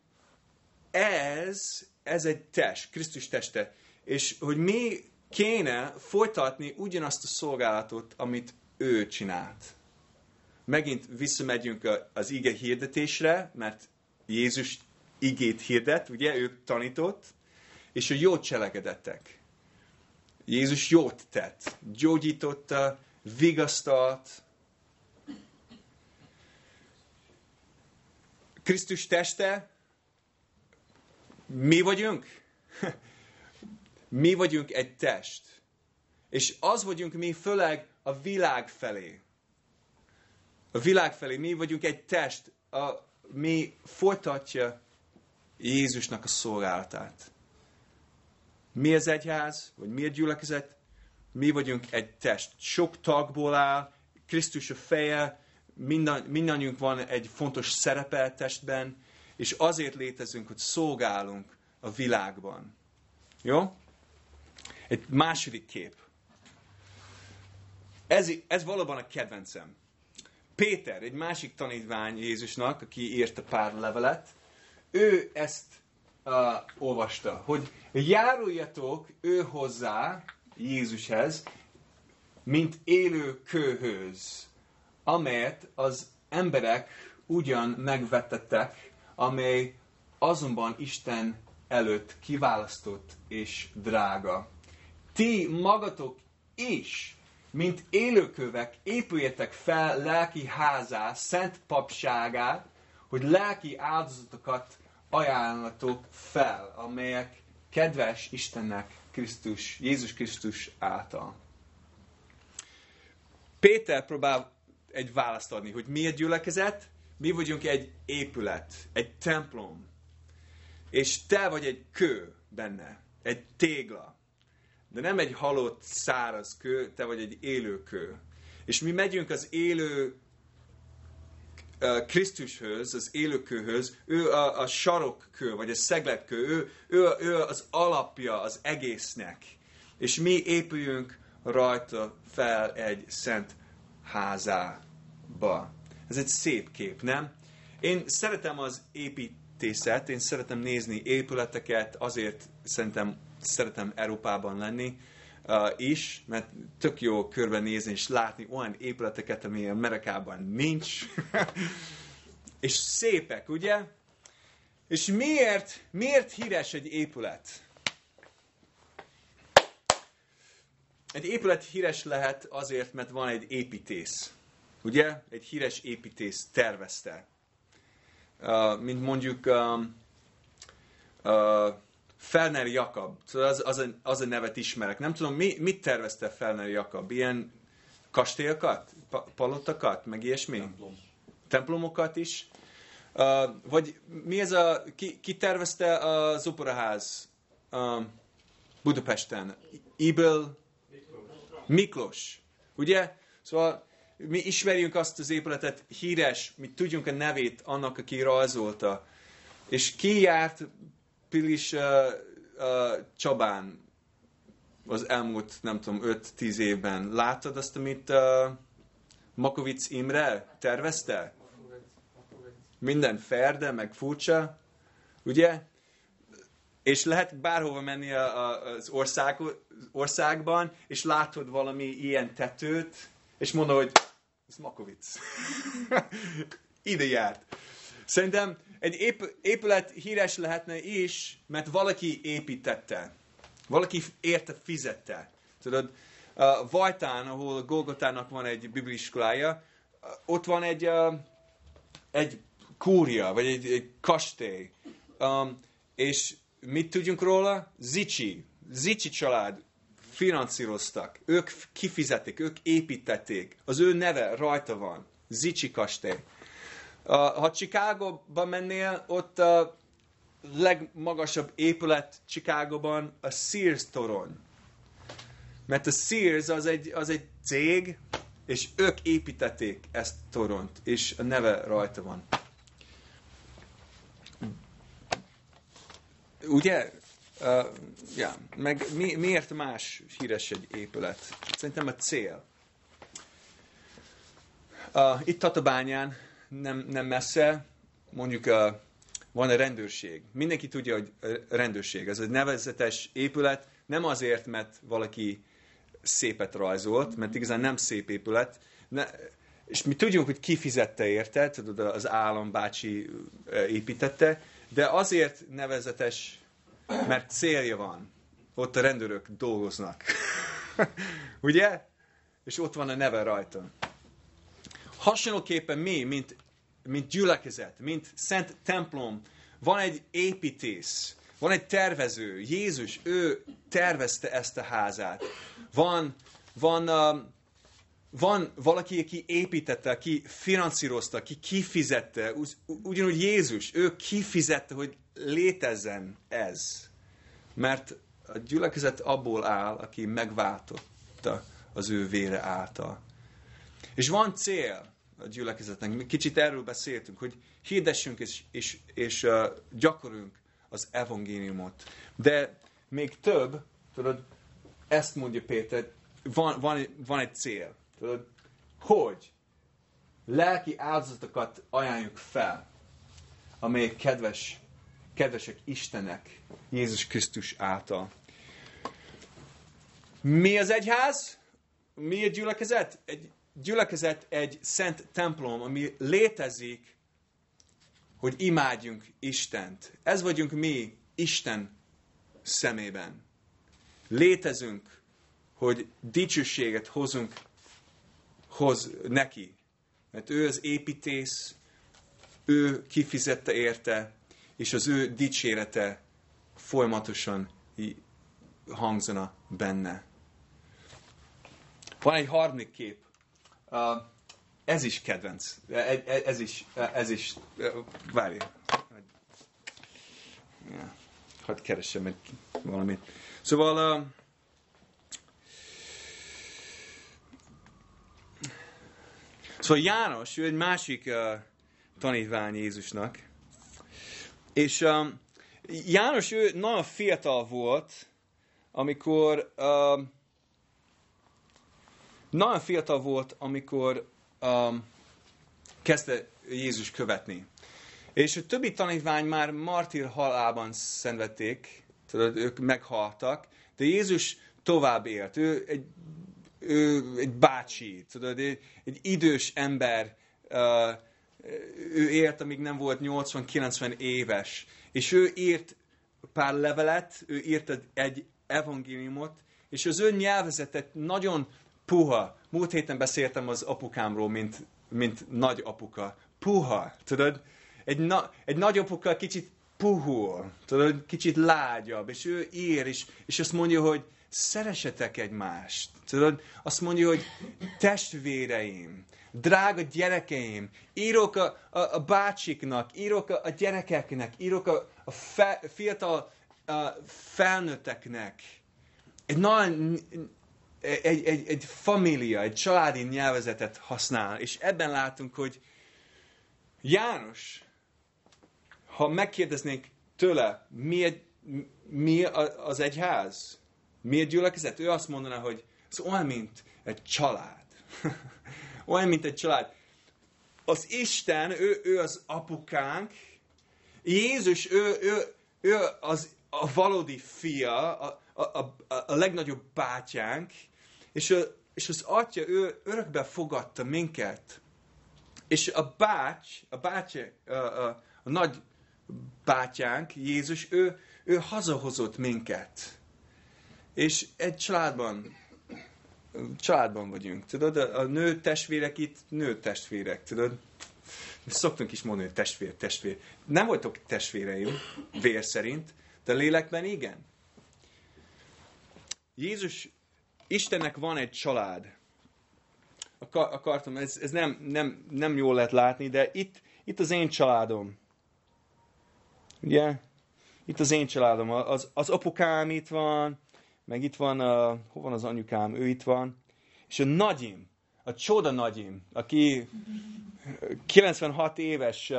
ez, ez egy test, Krisztus teste, és hogy mi kéne folytatni ugyanazt a szolgálatot, amit ő csinált. Megint visszamegyünk az ige hirdetésre, mert Jézus igét hirdet, ugye, ő tanított, és a jót cselekedettek. Jézus jót tett, gyógyította, vigasztalt. Krisztus teste, mi vagyunk? mi vagyunk egy test. És az vagyunk mi főleg a világ felé. A világ felé mi vagyunk egy test, a, mi folytatja Jézusnak a szolgálatát. Mi az egyház, vagy mi a gyülekezet? Mi vagyunk egy test. Sok tagból áll, Krisztus a feje, mindannyiunk van egy fontos szerepe a testben, és azért létezünk, hogy szolgálunk a világban. Jó? Egy második kép. Ez, ez valóban a kedvencem. Péter, egy másik tanítvány Jézusnak, aki írta pár levelet, ő ezt uh, olvasta, hogy járuljatok ő hozzá, Jézushez, mint élő kőhöz, amelyet az emberek ugyan megvetettek, amely azonban Isten előtt kiválasztott és drága. Ti magatok is, mint élőkövek, épüljetek fel lelki házá, szent papságát, hogy lelki áldozatokat ajánlatok fel, amelyek kedves Istennek Krisztus, Jézus Krisztus által. Péter próbál egy választ adni, hogy mi a gyülekezet, mi vagyunk egy épület, egy templom, és te vagy egy kő benne, egy tégla. De nem egy halott, száraz kő, te vagy egy élő kő. És mi megyünk az élő Krisztushöz, az élőkőhöz, ő a, a sarokkő, vagy a szegletkő, ő, ő, ő az alapja az egésznek. És mi épüljünk rajta fel egy szent házába. Ez egy szép kép, nem? Én szeretem az építészet, én szeretem nézni épületeket, azért szerintem szeretem Európában lenni uh, is, mert tök jó körbenézni és látni olyan épületeket, ami Amerikában nincs. és szépek, ugye? És miért, miért híres egy épület? Egy épület híres lehet azért, mert van egy építész. Ugye? Egy híres építész tervezte. Uh, mint mondjuk um, uh, Felner Jakab. Szóval az, az, a, az a nevet ismerek. Nem tudom, mi, mit tervezte Felner Jakab? Ilyen kastélyokat? Pa, palottakat? Meg ilyesmi? Templom. Templomokat is? Uh, vagy mi ez a... Ki, ki tervezte az operaház uh, Budapesten? Ibel Miklós. Ugye? Szóval mi ismerjünk azt az épületet, híres, mi tudjunk a nevét annak, aki rajzolta. És ki járt Pilis uh, uh, Csabán az elmúlt, nem tudom, 5-10 évben? Láttad azt, amit uh, Makovic Imre tervezte? Minden ferde, meg furcsa, ugye? És lehet bárhova menni a, a, az ország, országban, és látod valami ilyen tetőt, és mondod, hogy ez Makovic. Ide járt. Szerintem egy ép, épület híres lehetne is, mert valaki építette. Valaki érte fizette. Tudod, uh, Vajtán, ahol Golgotának van egy bibliskolája, ott van egy, egy kúria, vagy egy, egy kastély. Um, és mit tudjunk róla? Zicsi. Zicsi család finanszíroztak. Ők kifizetik, ők építették. Az ő neve rajta van. Zicsi kastély. Ha Chicagóba mennél, ott a legmagasabb épület Chicagóban a Sears torony. Mert a Sears az egy, az egy cég, és ők építették ezt a toront, és a neve rajta van. Ugye? Uh, ja, meg mi, miért más híres egy épület? Szerintem a cél. Uh, itt Tatabányán, nem, nem messze, mondjuk uh, van a rendőrség. Mindenki tudja, hogy a rendőrség. Ez egy nevezetes épület, nem azért, mert valaki szépet rajzolt, mert igazán nem szép épület, ne, és mi tudjuk, hogy ki fizette érte, tudod, az állambácsi építette, de azért nevezetes, mert célja van. Ott a rendőrök dolgoznak. Ugye? És ott van a neve rajta. Hasonlóképpen mi, mint, mint gyülekezet, mint szent templom, van egy építész, van egy tervező, Jézus, ő tervezte ezt a házát. Van, van, van valaki, aki építette, aki finanszírozta, aki kifizette, úgy, ugyanúgy Jézus, ő kifizette, hogy létezzen ez. Mert a gyülekezet abból áll, aki megváltotta az ő vére által. És van cél a gyülekezetnek. Kicsit erről beszéltünk, hogy hirdessünk és, és, és gyakoroljunk az evangéliumot. De még több, tudod, ezt mondja Péter, van, van, van egy cél. Tudod, hogy lelki áldozatokat ajánljuk fel, amelyek kedves, kedvesek Istenek Jézus Krisztus által. Mi az egyház? Mi a gyülekezet? Egy gyülekezet egy szent templom, ami létezik, hogy imádjunk Istent. Ez vagyunk mi Isten szemében. Létezünk, hogy dicsőséget hozunk hoz neki. Mert ő az építész, ő kifizette érte, és az ő dicsérete folyamatosan hangzana benne. Van egy harmadik kép. Ez is kedvenc. Ez, ez is, ez is, várj. Ja, hadd keressem egy valamit. Szóval uh, Szóval János, ő egy másik uh, tanítvány Jézusnak. És um, János, ő nagyon fiatal volt, amikor uh, nagyon fiatal volt, amikor um, kezdte Jézus követni. És a többi tanítvány már martír halálban szenvedték, tudod, ők meghaltak, de Jézus tovább élt. Ő egy ő egy bácsi, tudod, egy, egy idős ember, uh, ő élt, amíg nem volt 80-90 éves, és ő írt pár levelet, ő írt egy evangéliumot, és az ő nyelvezetet nagyon puha. Múlt héten beszéltem az apukámról, mint, mint nagyapuka. Puha, tudod? Egy, na, egy nagyapuka kicsit puhul, tudod, kicsit lágyabb, és ő ír, és, és azt mondja, hogy szeresetek egymást. Tudod, azt mondja, hogy testvéreim, drága gyerekeim, írok a, a, a bácsiknak, írok a, a gyerekeknek, írok a, a fe, fiatal a felnőtteknek. Egy nagy, egy, egy, egy família, egy családi nyelvezetet használ, és ebben látunk, hogy János, ha megkérdeznénk tőle, mi, mi az egyház, mi a gyülekezet? Ő azt mondaná, hogy ez olyan, mint egy család. olyan, mint egy család. Az Isten, ő, ő az apukánk, Jézus, ő, ő, ő az a valódi fia, a, a, a, a legnagyobb bátyánk, és, a, és az atya, ő örökbe fogadta minket. És a bács, a bácsi, a, a, a nagy bátyánk, Jézus, ő, ő hazahozott minket. És egy családban, családban vagyunk, tudod? A nő testvérek itt nő testvérek, tudod? Szoktunk is mondani, hogy testvér, testvér. Nem voltok testvéreim, vér szerint, de lélekben igen. Jézus, Istennek van egy család. Akar, akartam, ez, ez nem, nem, nem jól lehet látni, de itt, itt az én családom. Ugye? Itt az én családom. Az, az apukám itt van, meg itt van, uh, hol van az anyukám, ő itt van, és a nagyim, a csoda nagyim, aki 96 éves,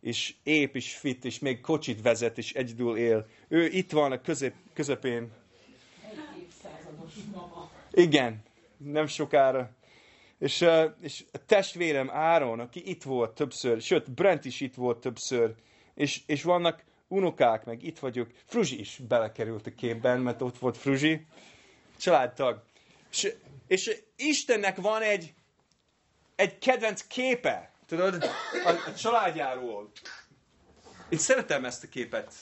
és ép, és fit, és még kocsit vezet, és egyedül él. Ő itt van a közep, közepén. Igen, nem sokára. És, és a testvérem Áron, aki itt volt többször, sőt, Brent is itt volt többször, és, és vannak unokák, meg itt vagyok. Fruzsi is belekerült a képben, mert ott volt Fruzsi, családtag. És, és Istennek van egy, egy kedvenc képe, tudod, a, a családjáról. Én szeretem ezt a képet,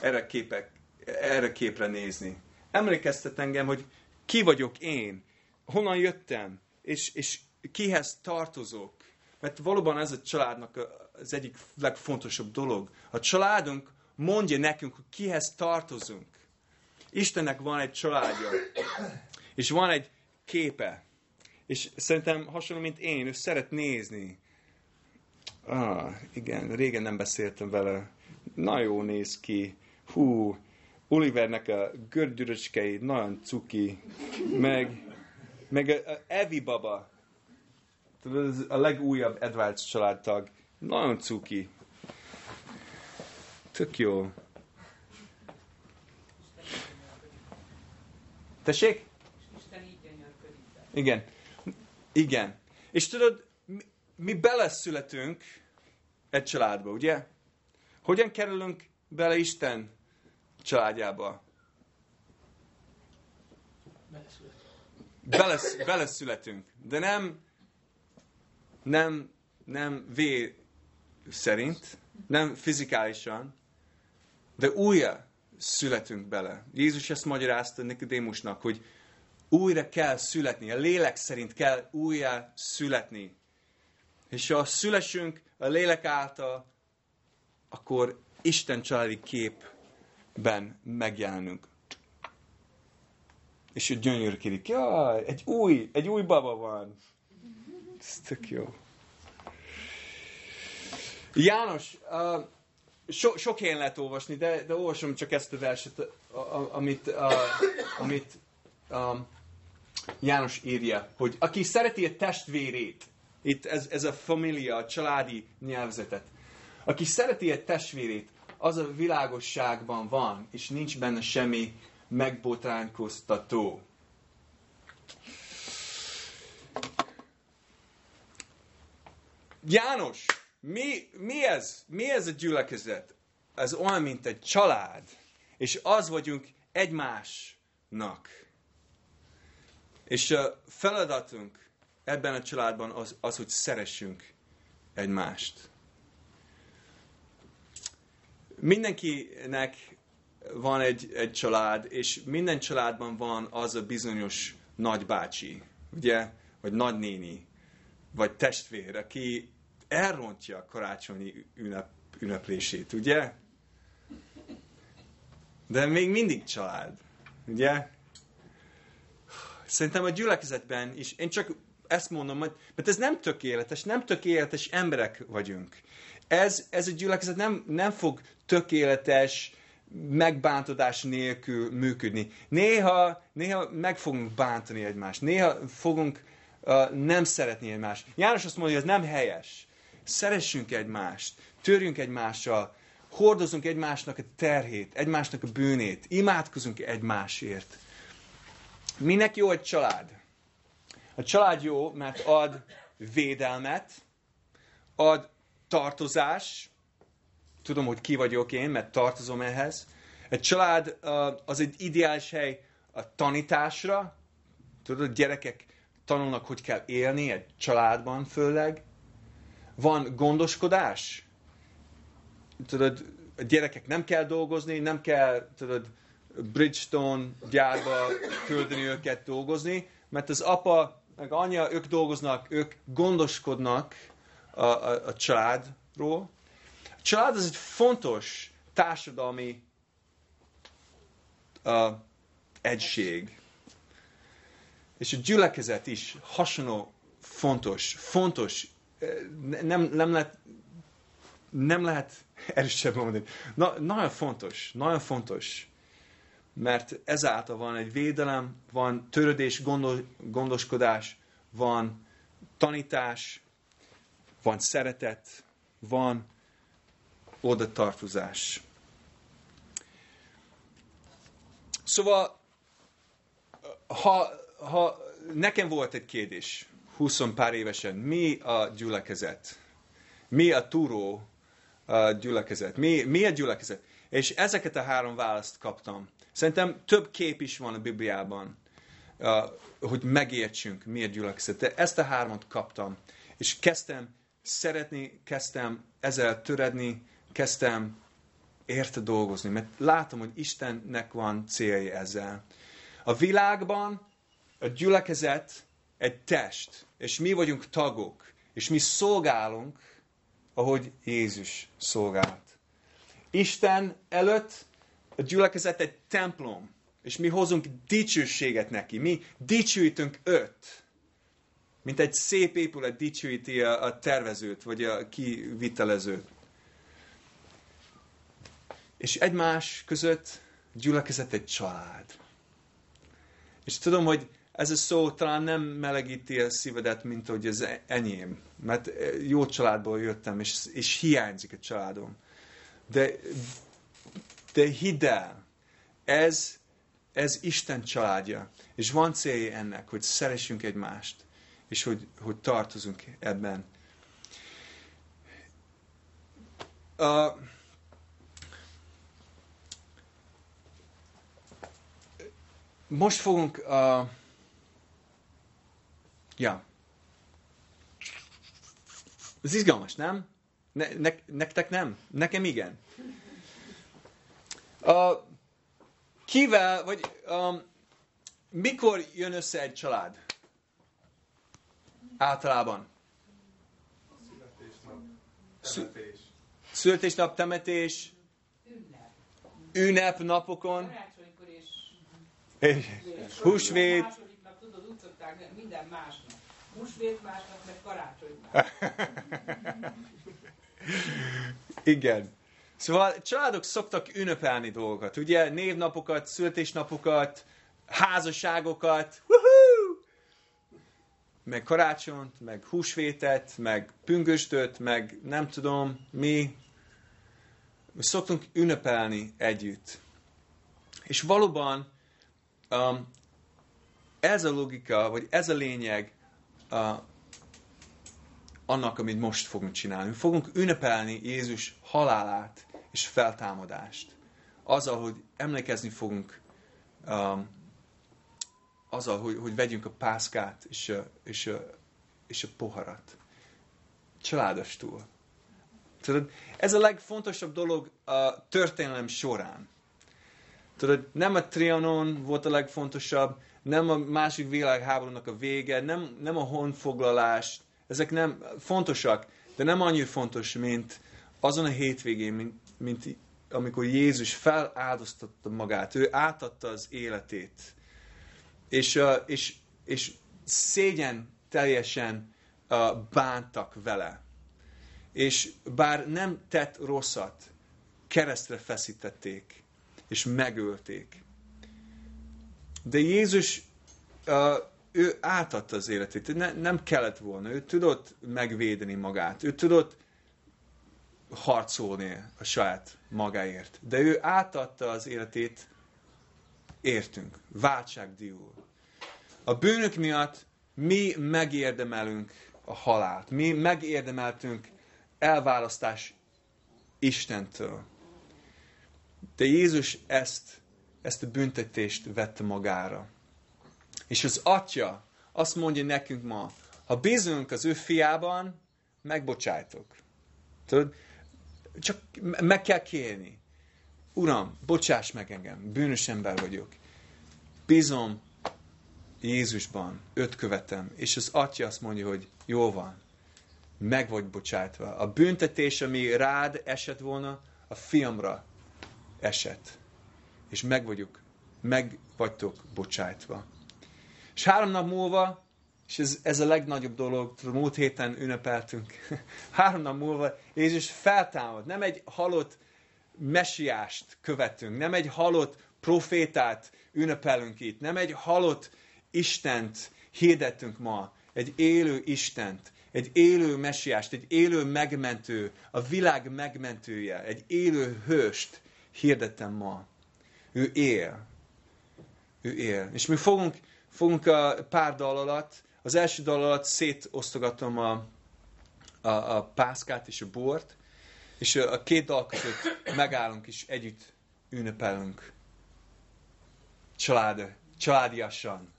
erre, képek, erre képre nézni. Emlékeztet engem, hogy ki vagyok én, honnan jöttem, és, és kihez tartozok. Mert valóban ez a családnak az egyik legfontosabb dolog. A családunk mondja nekünk, hogy kihez tartozunk. Istennek van egy családja, és van egy képe. És szerintem hasonló, mint én, ő szeret nézni. Ah, igen, régen nem beszéltem vele. Na jó néz ki. Hú, Olivernek a görgyöröcskei nagyon cuki. Meg, meg a, a Evi baba. Tudod, ez a legújabb Edwards családtag. Nagyon cuki. Tök jó. Tessék? Igen. Igen. És tudod, mi, mi beleszületünk egy családba, ugye? Hogyan kerülünk bele Isten családjába? Belesz, beleszületünk. De nem, nem, nem vé szerint, nem fizikálisan, de újra születünk bele. Jézus ezt magyarázta Nikodémusnak, hogy újra kell születni, a lélek szerint kell újra születni. És ha szülesünk a lélek által, akkor Isten családi képben megjelenünk. És ő gyönyörködik. Jaj, egy új, egy új baba van. Ez tök jó. János, uh, so, sok helyen lehet olvasni, de, de olvasom csak ezt a verset, a, a, amit, a, amit um, János írja, hogy aki szereti a testvérét, itt ez, ez a familia, a családi nyelvezetet, aki szereti a testvérét, az a világosságban van, és nincs benne semmi megbotránkoztató. János, mi, mi ez? Mi ez a gyülekezet? Ez olyan, mint egy család. És az vagyunk egymásnak. És a feladatunk ebben a családban az, az hogy szeressünk egymást. Mindenkinek van egy, egy család, és minden családban van az a bizonyos nagybácsi, ugye? Vagy nagynéni, vagy testvér, aki elrontja a karácsonyi ünnep, ünneplését, ugye? De még mindig család, ugye? Szerintem a gyülekezetben is, én csak ezt mondom, mert ez nem tökéletes, nem tökéletes emberek vagyunk. Ez, ez a gyülekezet nem, nem fog tökéletes, megbántodás nélkül működni. Néha, néha meg fogunk bántani egymást, néha fogunk uh, nem szeretni egymást. János azt mondja, hogy ez nem helyes. Szeressünk egymást, törjünk egymással, hordozunk egymásnak a terhét, egymásnak a bűnét, imádkozunk egymásért. Minek jó egy család? A család jó, mert ad védelmet, ad tartozás, tudom, hogy ki vagyok én, mert tartozom ehhez. Egy család az egy ideális hely a tanításra. Tudod, gyerekek tanulnak, hogy kell élni egy családban főleg. Van gondoskodás. Tudod, a gyerekek nem kell dolgozni, nem kell, tudod, Bridgestone gyárba küldeni őket dolgozni, mert az apa, meg anya, ők dolgoznak, ők gondoskodnak a, a, a családról. A család az egy fontos társadalmi uh, egység. És a gyülekezet is hasonló fontos, fontos, nem, nem lehet, nem lehet erősebben mondani. Na, nagyon fontos, nagyon fontos mert ezáltal van egy védelem, van törődés, gondos, gondoskodás, van tanítás, van szeretet, van oda tartozás. Szóval, ha, ha nekem volt egy kérdés, 20 pár évesen, mi a gyülekezet? Mi a túró a gyülekezet? Mi, mi a gyülekezet? És ezeket a három választ kaptam. Szerintem több kép is van a Bibliában, hogy megértsünk, miért gyülekezet. De ezt a hármat kaptam. És kezdtem szeretni, kezdtem ezzel töredni, kezdtem érte dolgozni, mert látom, hogy Istennek van célja ezzel. A világban a gyülekezet egy test, és mi vagyunk tagok, és mi szolgálunk, ahogy Jézus szolgált. Isten előtt a gyülekezet egy templom, és mi hozunk dicsőséget neki. Mi dicsőítünk őt. Mint egy szép épület dicsőíti a, a tervezőt, vagy a kivitelezőt. És egymás között gyülekezet egy család. És tudom, hogy ez a szó talán nem melegíti a szívedet, mint hogy ez enyém. Mert jó családból jöttem, és, és hiányzik a családom. De, de hidd el, ez, ez Isten családja. És van célja ennek, hogy szeressünk egymást, és hogy, hogy tartozunk ebben. Uh, most fogunk... Uh, ja. Ez izgalmas, nem? Ne, ne, nektek nem? Nekem igen. Uh, kivel, vagy um, mikor jön össze egy család? Általában. Születésnap, temetés. Születésnap, temetés, Ünnep. Karácsonykor és... és és húsvét. Második nap, tudod, úgy szokták, minden másnap. Húsvét másnap, meg karácsony másnap. Igen. Szóval családok szoktak ünnepelni dolgokat, ugye? Névnapokat, születésnapokat, házasságokat, woohoo! Meg karácsonyt, meg húsvétet, meg püngöstöt, meg nem tudom mi. Szoktunk ünnepelni együtt. És valóban um, ez a logika, vagy ez a lényeg uh, annak, amit most fogunk csinálni. Fogunk ünnepelni Jézus halálát és feltámadást. Azzal, hogy emlékezni fogunk um, azzal, hogy, hogy vegyünk a pászkát és a, és a, és a poharat. Családos túl. Tudod, ez a legfontosabb dolog a történelem során. Tudod, nem a Trianon volt a legfontosabb, nem a másik világháborúnak a vége, nem, nem a honfoglalás, ezek nem fontosak, de nem annyira fontos, mint azon a hétvégén, mint, mint amikor Jézus feláldoztatta magát, ő átadta az életét, és, és, és szégyen teljesen bántak vele. És bár nem tett rosszat, keresztre feszítették, és megölték. De Jézus, ő átadta az életét, ne, nem kellett volna, ő tudott megvédeni magát, ő tudott harcolni a saját magáért. De ő átadta az életét értünk, váltságdíjul. A bűnök miatt mi megérdemelünk a halált. Mi megérdemeltünk elválasztás Istentől. De Jézus ezt, ezt a büntetést vette magára. És az Atya azt mondja nekünk ma, ha bízunk az ő fiában, megbocsájtok. Tudod? Csak meg kell kérni. Uram, bocsáss meg engem, bűnös ember vagyok. Bízom Jézusban, őt követem, és az Atya azt mondja, hogy jó van, meg vagy bocsátva. A büntetés, ami rád esett volna, a fiamra esett. És meg vagyok, meg vagytok bocsátva. És három nap múlva, és ez, ez a legnagyobb dolog, múlt héten ünnepeltünk, három nap múlva Jézus feltámad. Nem egy halott mesiást követünk, nem egy halott profétát ünnepelünk itt, nem egy halott Istent hirdettünk ma, egy élő Istent, egy élő mesiást, egy élő megmentő, a világ megmentője, egy élő hőst hirdettem ma. Ő él. Ő él. És mi fogunk, fogunk a pár dal alatt, az első dal alatt szétosztogatom a, a, a pászkát és a bort, és a két dal között megállunk és együtt ünnepelünk. Család, családiasan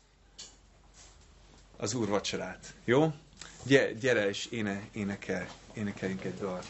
az úr vacsorát. Jó? Gyere, gyere és éne, énekel, énekeljünk egy dalt.